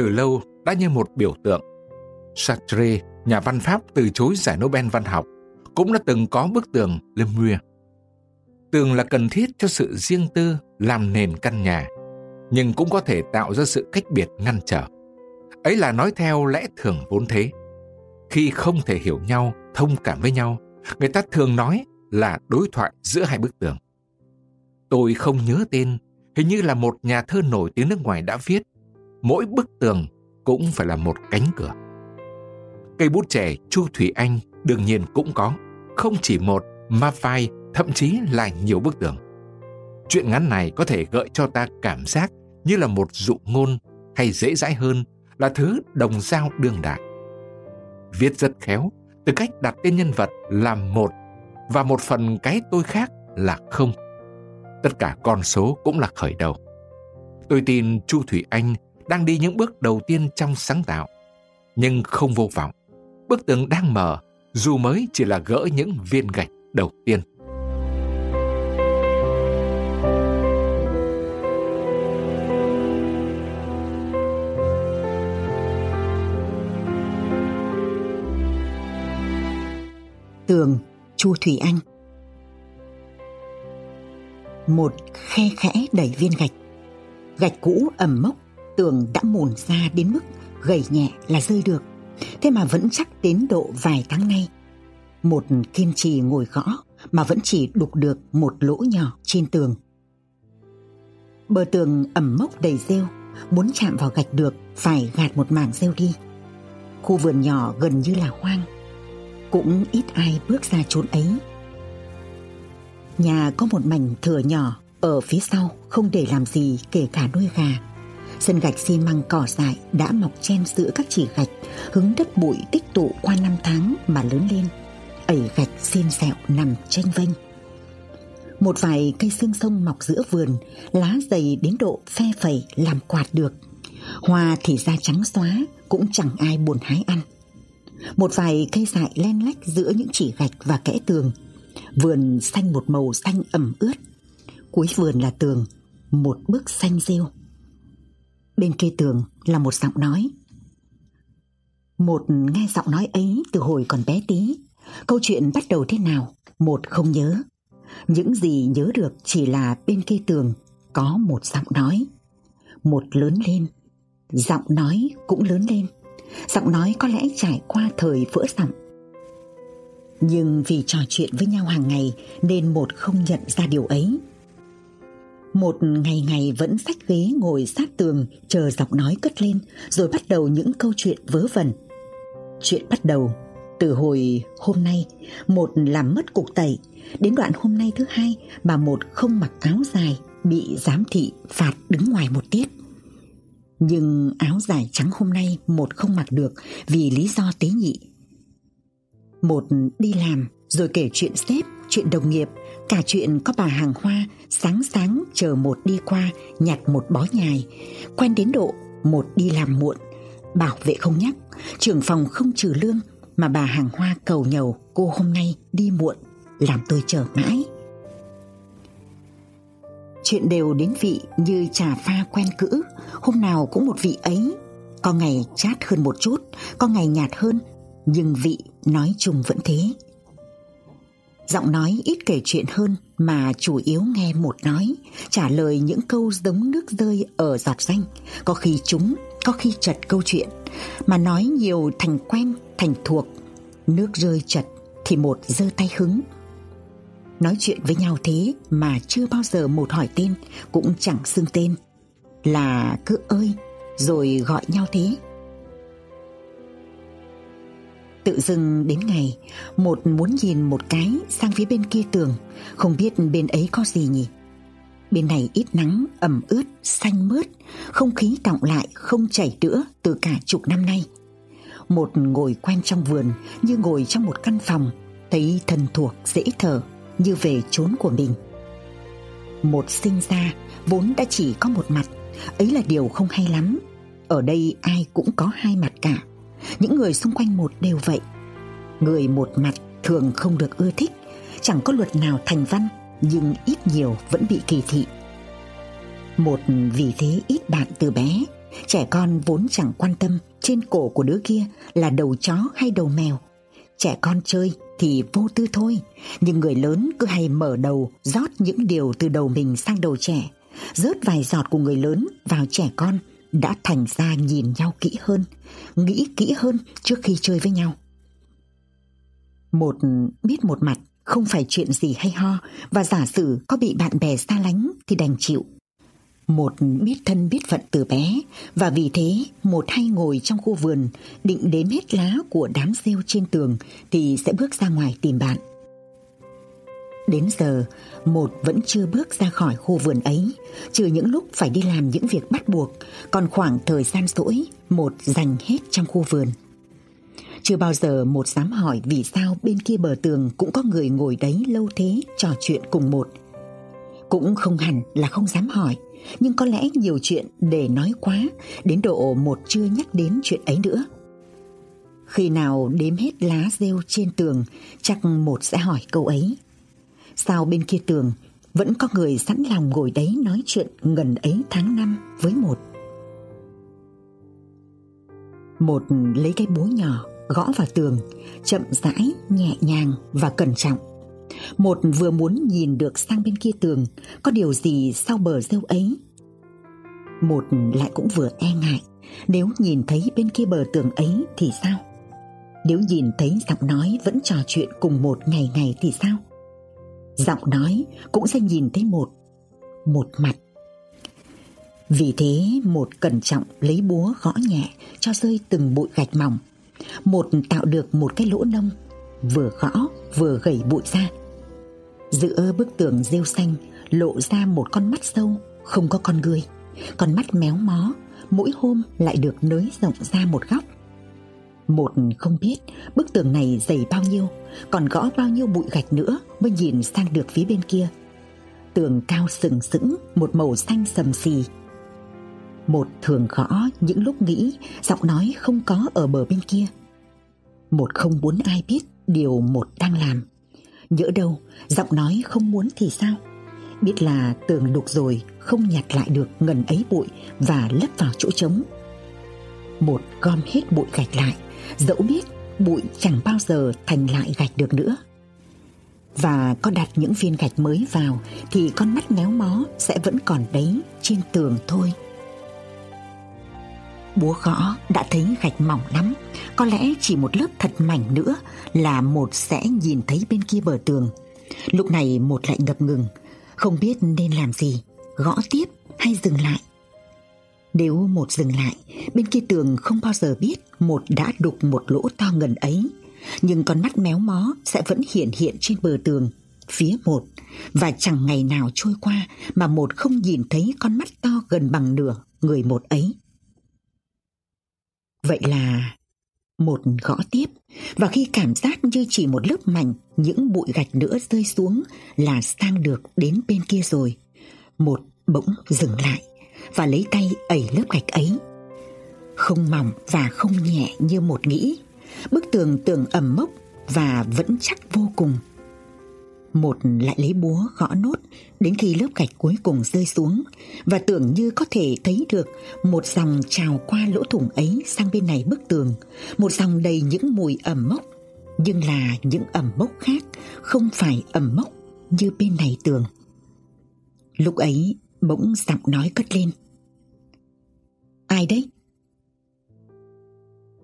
từ lâu đã như một biểu tượng. Sartre, nhà văn Pháp từ chối giải Nobel văn học, cũng đã từng có bức tường Le Mur. Tường là cần thiết cho sự riêng tư làm nền căn nhà, nhưng cũng có thể tạo ra sự cách biệt ngăn trở. Ấy là nói theo lẽ thường vốn thế. Khi không thể hiểu nhau, thông cảm với nhau, người ta thường nói là đối thoại giữa hai bức tường. Tôi không nhớ tên, hình như là một nhà thơ nổi tiếng nước ngoài đã viết, mỗi bức tường cũng phải là một cánh cửa. Cây bút trẻ Chu Thủy Anh đương nhiên cũng có, không chỉ một mà vài, thậm chí là nhiều bức tường. Chuyện ngắn này có thể gợi cho ta cảm giác như là một dụ ngôn hay dễ dãi hơn là thứ đồng dao đương đại. Viết rất khéo, từ cách đặt tên nhân vật là một và một phần cái tôi khác là không. Tất cả con số cũng là khởi đầu. Tôi tin Chu Thủy Anh đang đi những bước đầu tiên trong sáng tạo, nhưng không vô vọng. Bức tường đang mở, dù mới chỉ là gỡ những viên gạch đầu tiên. Tường Chu Thủy Anh Một khe khẽ đẩy viên gạch Gạch cũ ẩm mốc Tường đã mồn ra đến mức gầy nhẹ là rơi được Thế mà vẫn chắc đến độ vài tháng nay, Một kiên trì ngồi gõ Mà vẫn chỉ đục được một lỗ nhỏ trên tường Bờ tường ẩm mốc đầy rêu, Muốn chạm vào gạch được Phải gạt một mảng rêu đi Khu vườn nhỏ gần như là hoang, cũng ít ai bước ra chốn ấy. Nhà có một mảnh thừa nhỏ ở phía sau, không để làm gì kể cả nuôi gà. Sân gạch xi măng cỏ dại đã mọc chen giữa các chỉ gạch, hứng đất bụi tích tụ qua năm tháng mà lớn lên. Ẩy gạch xiên xẹo nằm tranh vênh. Một vài cây xương sông mọc giữa vườn, lá dày đến độ phe phẩy làm quạt được. Hoa thì da trắng xóa, cũng chẳng ai buồn hái ăn. Một vài cây dại len lách giữa những chỉ gạch và kẽ tường Vườn xanh một màu xanh ẩm ướt Cuối vườn là tường Một bức xanh rêu Bên kia tường là một giọng nói. Một nghe giọng nói ấy từ hồi còn bé tí, Câu chuyện bắt đầu thế nào Một không nhớ. Những gì nhớ được chỉ là bên kia tường Có một giọng nói. Một lớn lên, Giọng nói cũng lớn lên. Giọng nói có lẽ trải qua thời vỡ giọng. Nhưng vì trò chuyện với nhau hàng ngày Nên một không nhận ra điều ấy. Một ngày ngày vẫn sách ghế ngồi sát tường Chờ giọng nói cất lên Rồi bắt đầu những câu chuyện vớ vẩn. Chuyện bắt đầu từ hồi hôm nay Một làm mất cục tẩy. Đến đoạn hôm nay thứ hai Bà một không mặc áo dài Bị giám thị phạt đứng ngoài một tiết. Nhưng áo dài trắng hôm nay một không mặc được vì lý do tế nhị. Một đi làm rồi kể chuyện sếp, chuyện đồng nghiệp, cả chuyện có bà hàng hoa sáng sáng chờ một đi qua nhặt một bó nhài, quen đến độ một đi làm muộn, bảo vệ không nhắc, trưởng phòng không trừ lương mà bà hàng hoa cầu nhầu cô hôm nay đi muộn làm tôi chờ mãi. Chuyện đều đến vị như trà pha quen cữ Hôm nào cũng một vị ấy. Có ngày chát hơn một chút Có ngày nhạt hơn Nhưng vị nói chung vẫn thế. Giọng nói ít kể chuyện hơn Mà chủ yếu nghe một nói, Trả lời những câu giống nước rơi ở giọt danh, Có khi chúng Có khi chật câu chuyện, Mà nói nhiều thành quen, thành thuộc. Nước rơi chật Thì một giơ tay hứng. Nói chuyện với nhau thế mà chưa bao giờ một hỏi tên, Cũng chẳng xưng tên. Là cứ ơi rồi gọi nhau thế. Tự dưng đến ngày Một muốn nhìn một cái sang phía bên kia tường Không biết bên ấy có gì nhỉ Bên này ít nắng, ẩm ướt, xanh mướt Không khí tọng lại không chảy nữa từ cả chục năm nay Một ngồi quen trong vườn như ngồi trong một căn phòng Thấy thân thuộc, dễ thở như về chốn của mình. Một sinh ra vốn đã chỉ có một mặt, ấy là điều không hay lắm. Ở đây ai cũng có hai mặt cả, những người xung quanh một đều vậy. Người một mặt thường không được ưa thích, chẳng có luật nào thành văn, nhưng ít nhiều vẫn bị kỳ thị. Một vì thế ít bạn từ bé, Trẻ con vốn chẳng quan tâm trên cổ của đứa kia là đầu chó hay đầu mèo. Trẻ con chơi thì vô tư thôi, nhưng người lớn cứ hay mở đầu rót những điều từ đầu mình sang đầu trẻ, rớt vài giọt của người lớn vào trẻ con đã thành ra nhìn nhau kỹ hơn, nghĩ kỹ hơn trước khi chơi với nhau. Một biết một mặt không phải chuyện gì hay ho và giả sử có bị bạn bè xa lánh thì đành chịu. Một biết thân biết phận từ bé và vì thế một hay ngồi trong khu vườn định đếm hết lá của đám rêu trên tường thì sẽ bước ra ngoài tìm bạn. Đến giờ, một vẫn chưa bước ra khỏi khu vườn ấy, trừ những lúc phải đi làm những việc bắt buộc, còn khoảng thời gian rỗi, một dành hết trong khu vườn. Chưa bao giờ một dám hỏi vì sao bên kia bờ tường cũng có người ngồi đấy lâu thế trò chuyện cùng một. Cũng không hẳn là không dám hỏi, nhưng có lẽ nhiều chuyện để nói quá, đến độ một chưa nhắc đến chuyện ấy nữa. Khi nào đếm hết lá rêu trên tường, chắc một sẽ hỏi câu ấy. Sao bên kia tường vẫn có người sẵn lòng ngồi đấy nói chuyện gần ấy tháng năm với một. Một lấy cái búa nhỏ gõ vào tường, chậm rãi, nhẹ nhàng và cẩn trọng. Một vừa muốn nhìn được sang bên kia tường có điều gì sau bờ rêu ấy. Một lại cũng vừa e ngại nếu nhìn thấy bên kia bờ tường ấy thì sao? Nếu nhìn thấy giọng nói vẫn trò chuyện cùng một ngày ngày thì sao? Giọng nói cũng sẽ nhìn thấy một, một mặt. Vì thế một cẩn trọng lấy búa gõ nhẹ cho rơi từng bụi gạch mỏng. Một tạo được một cái lỗ nông vừa gõ vừa gẩy bụi ra. Giữa bức tường rêu xanh lộ ra một con mắt sâu không có con người. Con mắt méo mó mỗi hôm lại được nới rộng ra một góc một không biết bức tường này dày bao nhiêu còn gõ bao nhiêu bụi gạch nữa mới nhìn sang được phía bên kia tường cao sừng sững một màu xanh sầm xì một thường gõ những lúc nghĩ giọng nói không có ở bờ bên kia. Một không muốn ai biết điều một đang làm. Nhỡ đâu giọng nói không muốn thì sao? Biết là tường đục rồi không nhặt lại được ngần ấy bụi và lấp vào chỗ trống. Một gom hết bụi gạch lại, dẫu biết bụi chẳng bao giờ thành lại gạch được nữa. Và có đặt những viên gạch mới vào thì con mắt méo mó sẽ vẫn còn đấy trên tường thôi. Búa gõ đã thấy gạch mỏng lắm Có lẽ chỉ một lớp thật mảnh nữa Là một sẽ nhìn thấy bên kia bờ tường Lúc này một lại ngập ngừng Không biết nên làm gì, Gõ tiếp hay dừng lại nếu một dừng lại, Bên kia tường không bao giờ biết Một đã đục một lỗ to ngần ấy. Nhưng con mắt méo mó Sẽ vẫn hiện hiện trên bờ tường, Phía một. Và chẳng ngày nào trôi qua Mà một không nhìn thấy con mắt to gần bằng nửa Người một ấy. Vậy là một gõ tiếp. Và khi cảm giác như chỉ một lớp mảnh, những bụi gạch nữa rơi xuống là sang được đến bên kia rồi. Một bỗng dừng lại và lấy tay ẩy lớp gạch ấy. Không mỏng và không nhẹ như một nghĩ. Bức tường tường ẩm mốc và vẫn chắc vô cùng. Một lại lấy búa gõ nốt đến khi lớp gạch cuối cùng rơi xuống và tưởng như có thể thấy được một dòng trào qua lỗ thủng ấy sang bên này bức tường, một dòng đầy những mùi ẩm mốc, nhưng là những ẩm mốc khác, không phải ẩm mốc như bên này tường. Lúc ấy bỗng giọng nói cất lên. Ai đấy?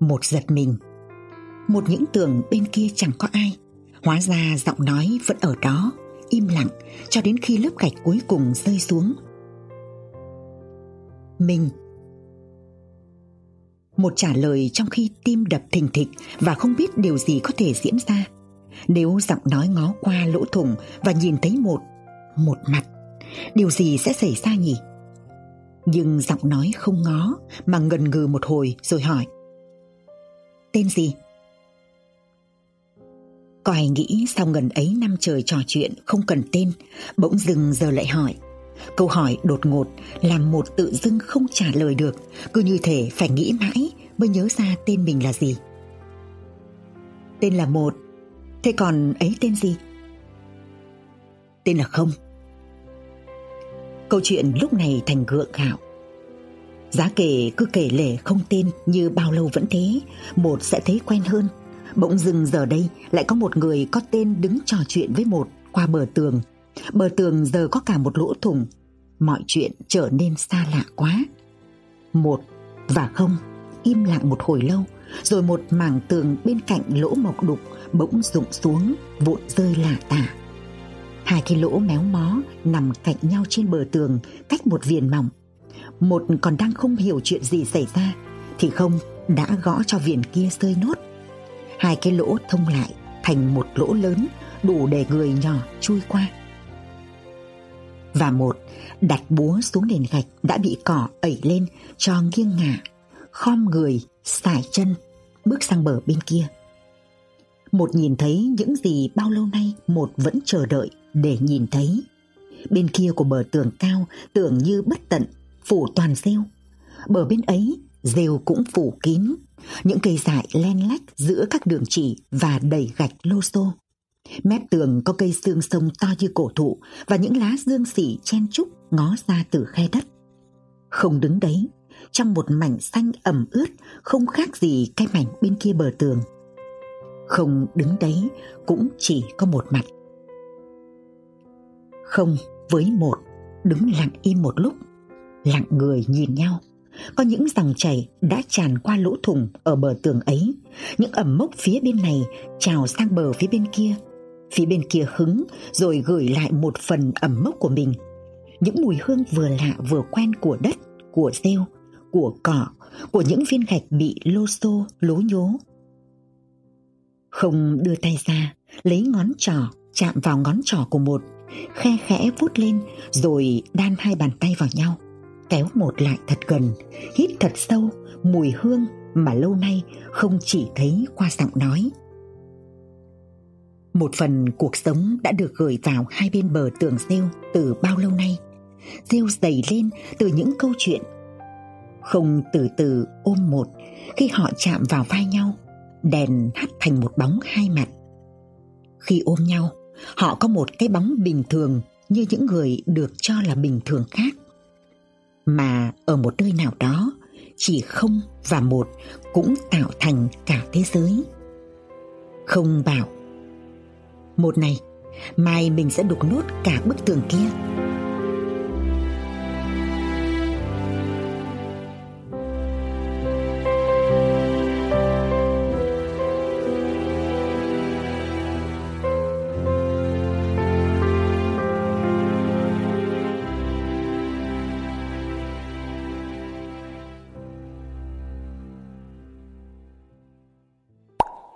Một giật mình, một những tường bên kia chẳng có ai Hóa ra giọng nói vẫn ở đó, im lặng cho đến khi lớp gạch cuối cùng rơi xuống. Mình Một trả lời trong khi tim đập thình thịch và không biết điều gì có thể diễn ra. Nếu giọng nói ngó qua lỗ thủng và nhìn thấy một, một mặt, điều gì sẽ xảy ra nhỉ? Nhưng giọng nói không ngó, mà ngần ngừ một hồi rồi hỏi. Tên gì? Còi nghĩ sau ngần ấy năm trời trò chuyện không cần tên, Bỗng dừng giờ lại hỏi Câu hỏi đột ngột làm một tự dưng không trả lời được, Cứ như thể phải nghĩ mãi mới nhớ ra tên mình là gì Tên là một, Thế còn ấy tên gì? Tên là không Câu chuyện lúc này thành gượng gạo Giá kể cứ kể lể không tên như bao lâu vẫn thế, một sẽ thấy quen hơn. Bỗng dừng giờ đây lại có một người có tên đứng trò chuyện với một qua bờ tường. Bờ tường giờ có cả một lỗ thủng. Mọi chuyện trở nên xa lạ quá. Một và không im lặng một hồi lâu, rồi một mảng tường bên cạnh lỗ mọc đục bỗng rụng xuống, vụn rơi lả tả. Hai cái lỗ méo mó nằm cạnh nhau trên bờ tường, cách một viền mỏng. Một còn đang không hiểu chuyện gì xảy ra, thì không đã gõ cho viền kia rơi nốt. Hai cái lỗ thông lại thành một lỗ lớn, đủ để người nhỏ chui qua. Và một đặt búa xuống nền gạch đã bị cỏ ẩy lên cho nghiêng ngả, khom người, sải chân, bước sang bờ bên kia. Một nhìn thấy những gì bao lâu nay một vẫn chờ đợi để nhìn thấy. Bên kia của bờ tường cao tưởng như bất tận, phủ toàn rêu. Bờ bên ấy, rêu cũng phủ kín. Những cây dại len lách giữa các đường chỉ và đầy gạch lô xô. Mép tường có cây xương sông to như cổ thụ và những lá dương xỉ chen chúc ngó ra từ khe đất. Không đứng đấy, trong một mảnh xanh ẩm ướt không khác gì cái mảnh bên kia bờ tường. Không đứng đấy cũng chỉ có một mặt. Không với một đứng lặng im một lúc, lặng người nhìn nhau. Có những dòng chảy đã tràn qua lỗ thủng ở bờ tường ấy, những ẩm mốc phía bên này trào sang bờ phía bên kia. Phía bên kia hứng rồi gửi lại một phần ẩm mốc của mình. Những mùi hương vừa lạ vừa quen của đất, của rêu, của cỏ, của những viên gạch bị lô xô, lố nhố không đưa tay ra, lấy ngón trỏ chạm vào ngón trỏ của một, khe khẽ vuốt lên rồi đan hai bàn tay vào nhau. Kéo một lại thật gần, hít thật sâu mùi hương mà lâu nay không chỉ thấy qua giọng nói. Một phần cuộc sống đã được gửi vào hai bên bờ tường rêu từ bao lâu nay. Rêu dày lên từ những câu chuyện. Không từ từ ôm một khi họ chạm vào vai nhau đèn hắt thành một bóng hai mặt. Khi ôm nhau, họ có một cái bóng bình thường như những người được cho là bình thường khác. Mà ở một nơi nào đó, chỉ không và một cũng tạo thành cả thế giới. Không bảo, một này, mai mình sẽ đục nốt cả bức tường kia.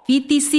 VTC